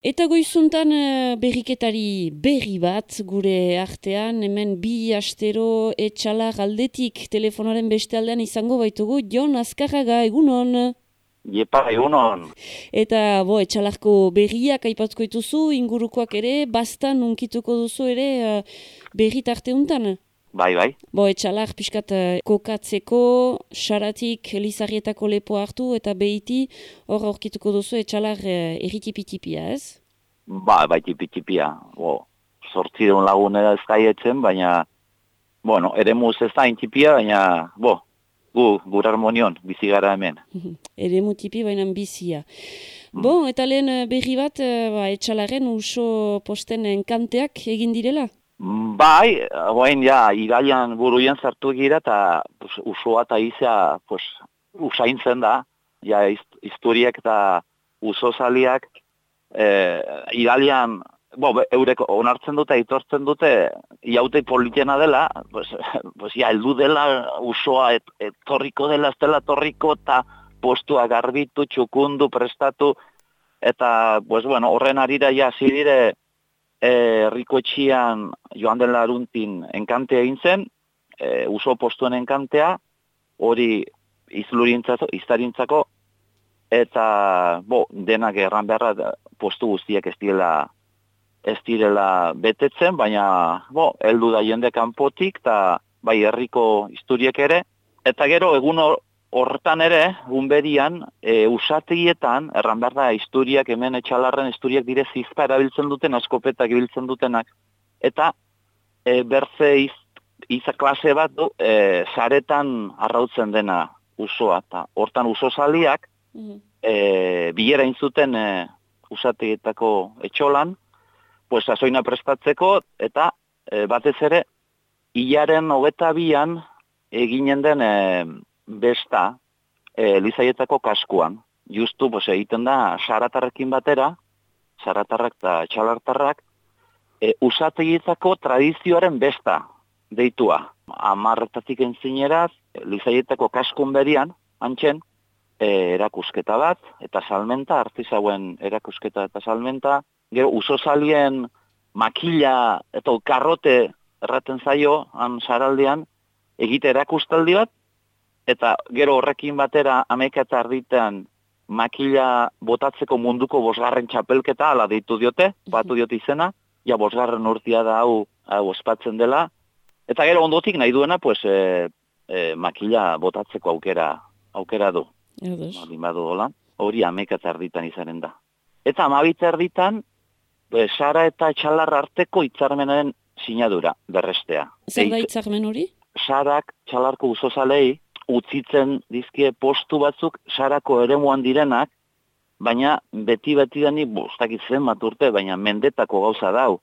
Eta goizuntan eh, berriketari berri bat gure artean, hemen bi astero etxalar aldetik telefonaren beste aldean izango baitugu, Jon Azkarraga, egunon? Iepa, egunon. Eta bo, etxalarko berriak aipatko dituzu, ingurukoak ere, bastan unkituko duzu ere uh, berri tarte untan? Bai, bai. Bo, etxalar pixkat uh, kokatzeko, xaratik Lizarrietako lepo hartu eta behiti hor aurkituko duzu etxalar uh, erritipitipia, ez? Ba, bai, tipitipia. Bo, sortzideun lagunera ez gaietzen, baina, bueno, ere muz ez da intipia, baina, bo, gu, gur harmonion, bizi gara hemen. ere mutipi baina bizia. Mm. Bo, eta lehen berri bat, ba, etxalaren uso posten enkanteak egin direla? Bai, guain ja, iraian buruien zartu gira eta pues, usua eta izea pues, usaintzen da, ja, historiak eta usozaliak e, iraian, bo, eurek onartzen dute, aitortzen dute, iaute politena dela, pues, pues, ja, eldu dela usoa et, etorriko dela, ez dela torriko eta postua garbitu, txukundu, prestatu, eta, pues, bueno, horren arira ja, zidire, herriko etxian joan den laruntin enkantea egin zen, e, uso postuen enkantea, hori izlurintzako, iztarintzako, eta bo, denak erran beharra postu guztiak ez direla, ez direla betetzen, baina bo, heldu da jende kanpotik, eta bai herriko historiek ere, eta gero egun hortan ere, unberian, e, usategietan, erran behar da, historiak, hemen etxalarren historiak dire zizpa erabiltzen duten, askopetak ibiltzen dutenak. Eta, e, berze iz, iza klase bat, du, e, saretan arrautzen dena usoa. Ta, hortan uso saliak, mm e, bilera inzuten e, usategietako etxolan, pues, azoina prestatzeko, eta e, batez ere, hilaren hogeta bian, eginen den, e, besta e, Elizaietako kaskuan. Justu, pues, egiten da, saratarrekin batera, saratarrak eta txalartarrak, e, usategietako tradizioaren besta deitua. Amarretatik entzineraz, Elizaietako kaskun berian, antxen, e, erakusketa bat, eta salmenta, artizauen erakusketa eta salmenta, gero, uso salien makila eta karrote erraten zaio, han saraldean, egite erakustaldi bat, eta gero horrekin batera ameka eta arditean makila botatzeko munduko bosgarren txapelketa ala deitu diote, batu diote izena, ja bosgarren urtia da hau, hau ospatzen dela, eta gero ondotik nahi duena, pues, e, e, makila botatzeko aukera aukera du. Badu dola, hori ameka eta arditan izaren da. Eta amabit erditan, sara eta txalar arteko hitzarmenaren sinadura, berrestea. Zer da hitzarmen hori? Sarak txalarko uzozalei, utzitzen dizkie postu batzuk sarako eremuan direnak, baina beti beti denik, bostak izan maturte, baina mendetako gauza dau.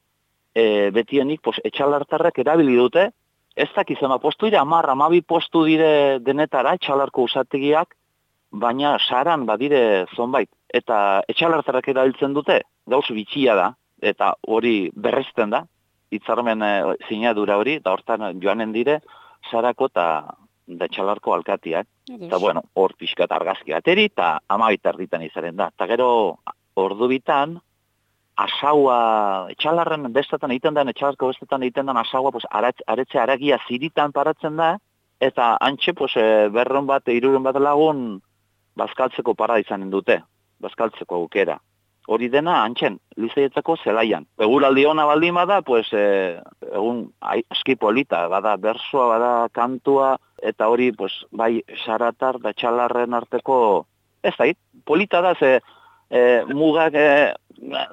E, beti denik, pos, etxalartarrak erabili dute, ez dakizema postu dira, amarra, amabi postu dire denetara, etxalarko usategiak, baina saran badire zonbait. Eta etxalartarrak erabiltzen dute, gauz bitxia da, eta hori berrezten da, hitzarmen e, zinadura hori, da hortan joanen dire, sarako eta da txalarko alkatiak. Eta bueno, hor pixkat argazki ateri, eta amabit erditan izaren da. Eta gero, ordu bitan, asaua, etxalarren bestatan egiten den, etxalarko bestetan egiten den asaua, pues, aretze, aretze aragia ziritan paratzen da, eta antxe, pues, e, berron bat, irurun bat lagun, bazkaltzeko para izanen dute, bazkaltzeko aukera hori dena antxen, lizeietzako zelaian. Eguraldi hona baldin bada, pues, e, egun aski polita, bada bersoa, bada kantua, eta hori, pues, bai, saratar da txalarren arteko, ez da, polita da, ze e, mugak, e,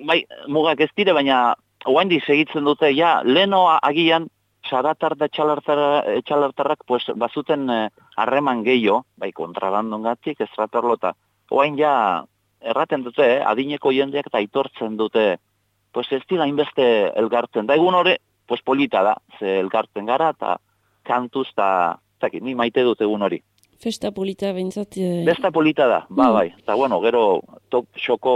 bai, mugak ez dire, baina oain segitzen dute, ja, leno agian, saratar da txalartarrak, pues, bazuten harreman gehiago, bai, kontrabandon gatik, ez raperlota, oain ja, erraten dute, eh, adineko jendeak eta aitortzen dute, pues ez dira inbeste elgartzen. Da egun hori, pues polita da, ze elgartzen gara, eta kantuz, eta, zaki, ni maite dut egun hori. Festa polita bentsat... Eh... Festa polita da, ba, mm. bai. Eta, bueno, gero, top xoko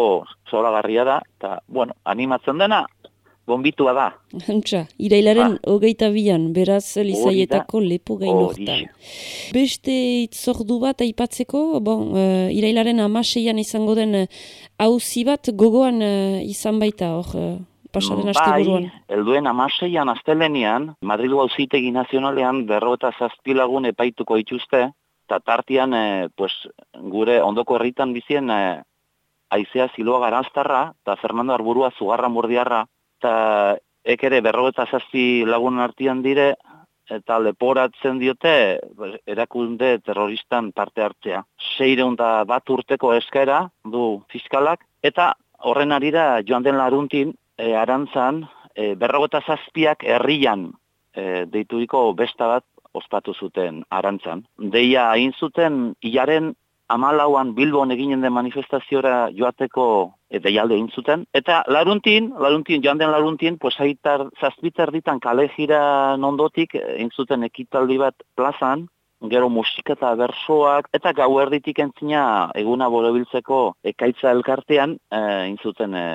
zoragarria da, eta, bueno, animatzen dena, gombitua da. Hantxa, irailaren hogeita bian, beraz Lizaietako lepo gain Hori. hortan. Beste itzordu bat aipatzeko, bon, uh, irailaren amaseian izango den uh, auzi bat gogoan uh, izan baita, hor, uh, pasaren asteburuan. Bai, helduen amaseian astelenian, Madridu Auzitegi Nazionalean berro eta zazpi lagun epaituko dituzte, eta tartian, e, pues, gure ondoko herritan bizien e, Aizea Ziloa Garanztarra eta Fernando Arburua Zugarra Murdiarra, eta ek ere berro eta zazpi lagun artian dire, eta leporatzen diote erakunde terroristan parte hartzea. Seireun da bat urteko eskaera du fiskalak, eta horren arira joan den laruntin, e, arantzan, e, berrogota zazpiak herrian e, deituriko besta bat ospatu zuten arantzan. Deia hain zuten hilaren amalauan Bilbon eginen den manifestaziora joateko e, deialde egin zuten. Eta laruntin, laruntin, joan den laruntin, pues haitar zazpitar ditan kale jira nondotik egin zuten ekitaldi bat plazan, gero musika eta bersoak, eta gau erditik entzina eguna borobiltzeko ekaitza elkartean egin zuten e,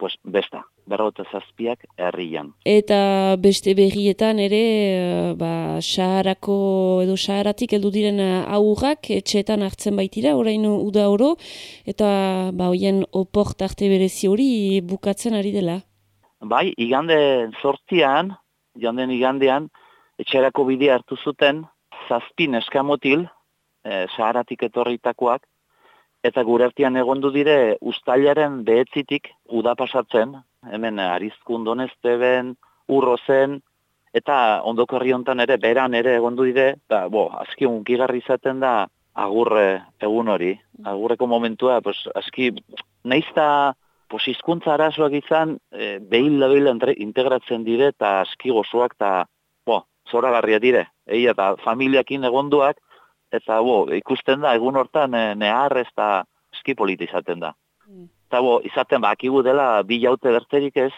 pues, besta berrota zazpiak herrian. Eta beste berrietan ere, eh, ba, saharako edo saharatik heldu diren aurrak etxeetan hartzen baitira, orain uda oro, eta ba, hoien oport arte berezi hori bukatzen ari dela. Bai, igande sortzian, joan den igandean, etxerako bidea hartu zuten, zazpin eskamotil, e, saharatik etorritakoak, eta gure artean egondu dire ustailaren behetzitik uda pasatzen, hemen arizkun donezteben, urro zen, eta ondoko herri hontan ere, beran ere egondu dire, da, bo, aski unkigarri izaten da agurre egun hori, agurreko momentua, pues, aski, naizta, pues, izkuntza arazoak izan, e, behil da integratzen dire, eta aski gozoak, eta, bo, zoragarria dire, Ei, eta familiakin egonduak, eta bo, ikusten da, egun hortan e, nehar ez da eski polita da. Eta izaten bakigu dela bi jaute berterik ez,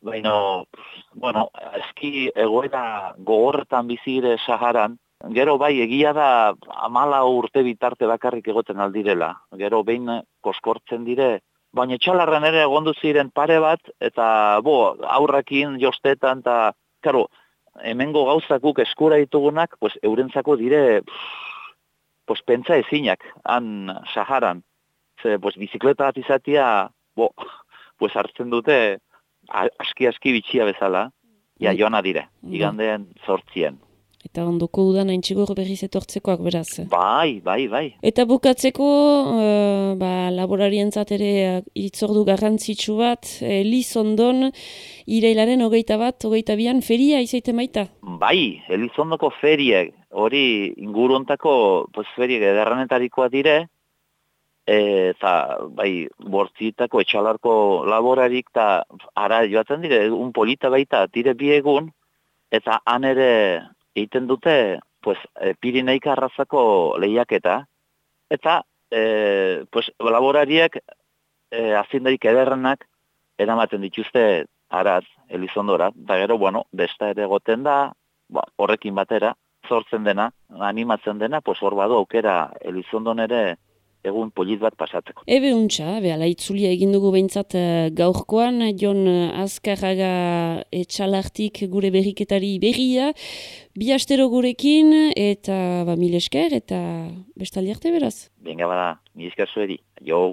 baina, bueno, eski egoera gogorretan bizire Saharan, gero bai egia da amala urte bitarte bakarrik egoten aldirela. Gero behin koskortzen dire, baina txalarren ere egondu ziren pare bat, eta bo, aurrakin jostetan, eta, karo, hemengo gauzakuk eskura ditugunak, pues, eurentzako dire, pues, pentsa ezinak, han Saharan. Ze, pues, bizikleta bat izatia, bo, pues, hartzen dute, aski-aski bitxia bezala, ja joana dire, igandeen sortzien. Eta ondoko udan haintxigor berriz etortzekoak beraz. Bai, bai, bai. Eta bukatzeko, uh, ba, laborarientzat ere itzordu garrantzitsu bat, Elizondon, irailaren hogeita bat, hogeita bian, feria izaiten baita? Bai, Elizondoko feriek, hori inguruntako pues, feriek edarranetarikoa dire, eta bai, bortzitako etxalarko laborarik, eta ara joatzen dire, un polita baita, dire biegun, eta han ere egiten dute pues, e, Pirineika arrazako lehiaketa, eta e, pues, laborariek e, azindarik ederrenak eramaten dituzte araz, Elizondora, eta gero, bueno, besta ere goten da, ba, horrekin batera, sortzen dena, animatzen dena, pues hor badu aukera Elizondon ere egun polit bat pasatzeko. Ebe untxa, behala itzulia egin dugu behintzat uh, gaurkoan, Jon Azkarraga etxalartik gure berriketari berria, bi astero gurekin, eta ba, mil esker, eta bestaldi arte beraz. Benga bada, mil esker zueri, jo.